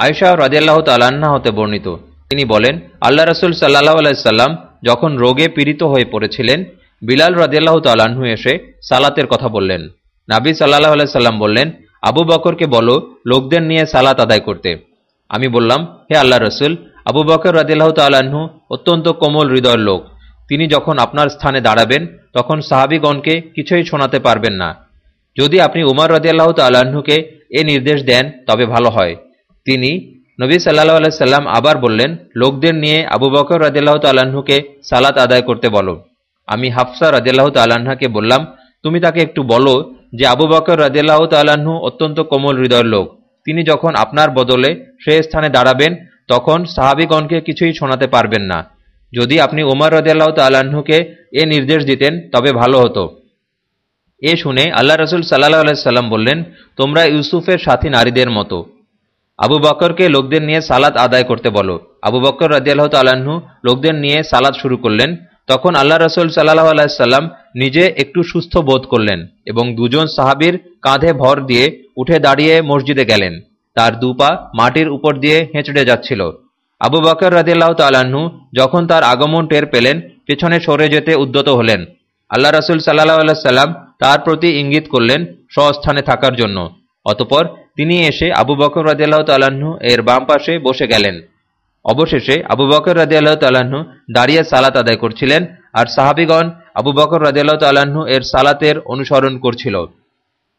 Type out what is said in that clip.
আয়সা রাজিয়াল্লাহ তাল্লাহ্না হতে বর্ণিত। তিনি বলেন, আল্লাহ রসুল সাল্লাহ আলাইসাল্লাম যখন রোগে পীড়িত হয়ে পড়েছিলেন, বিলাল রাজিয়াল্লাহ তাল্লাহ্ন এসে সালাতের কথা বললেন। নাবী সাল্লাহ আলাইসাল্লাম বললেন, আবু বকরকে বলো, লোকদের নিয়ে সালাত আদায় করতে। আমি বললাম, হে আল্লাহ রসুল, আবু বকর রাজিয়াল্লাহ তাল্লাহ্ন অত্যন্ত কোমল হৃদয়ের লোক। তিনি যখন আপনার স্থানে দাঁড়াবেন, তখন সাহাবিগণকে কিছুই শোনাতে পারবেন না। যদি আপনি উমর রাজিয়াল্লাহ তাল্লাহ্নকে এ নির্দেশ দেন, তবে ভালো হয়। তিনি নবী সাল্লাহ আলাইসাল্লাম আবার বললেন, লোকদের নিয়ে আবু বকর রাজিয়াল্লাহ তাল্লাহ্নকে সালাত আদায় করতে বলো। আমি হাফসা রাজিয়াল্লাহ তাল্লাহ্নাকে বললাম, তুমি তাকে একটু বলো যে আবু বকর রাজিয়াল্লাহ তাল্লাহ্ন অত্যন্ত কোমল হৃদয়ের লোক। তিনি যখন আপনার বদলে সে স্থানে দাঁড়াবেন, তখন সাহাবিগণকে কিছুই শোনাতে পারবেন না। যদি আপনি উমর রাজিয়াল্লাহ তাল্লাহ্নকে এ নির্দেশ দিতেন, তবে ভালো হতো। এ শুনে আল্লাহ রসুল সাল্লাহ আলাইসাল্লাম বললেন, তোমরা ইউসুফের সাথী নারীদের মতো। আবু বকরকে লোকদের নিয়ে সালাত আদায় করতে বলো। আবু বকর রাজিয়াল্লাহ তাল্লাহ্ন লোকদের নিয়ে সালাদ শুরু করলেন। তখন আল্লাহ রসুল সাল্লাহ আলাইসাল্লাম নিজে একটু সুস্থ বোধ করলেন এবং দুজন সাহাবির কাঁধে ভর দিয়ে উঠে দাঁড়িয়ে মসজিদে গেলেন। তার দুপা মাটির উপর দিয়ে হেঁচড়ে যাচ্ছিল। আবু বকর রাজিয়াল্লাহ তাল্লাহ্ন যখন তার আগমন টের পেলেন, পেছনে সরে যেতে উদ্যত হলেন। আল্লাহ রসুল সাল্লাহ আলাইসাল্লাম তার প্রতি ইঙ্গিত করলেন স্বস্থানে থাকার জন্য। অতপর তিনি এসে আবু বকর রাজিয়াল্লাহ তাল্লাহ্ন এর বাম পাশে বসে গেলেন। অবশেষে আবু বকর রাজিয়াল্লাহ তাল্লাহ্ন দাঁড়িয়ে সালাত আদায় করছিলেন আর সাহাবিগণ আবু বকর রাজিয়াল্লাহ তাল্লাহ্ন এর সালাতের অনুসরণ করছিল।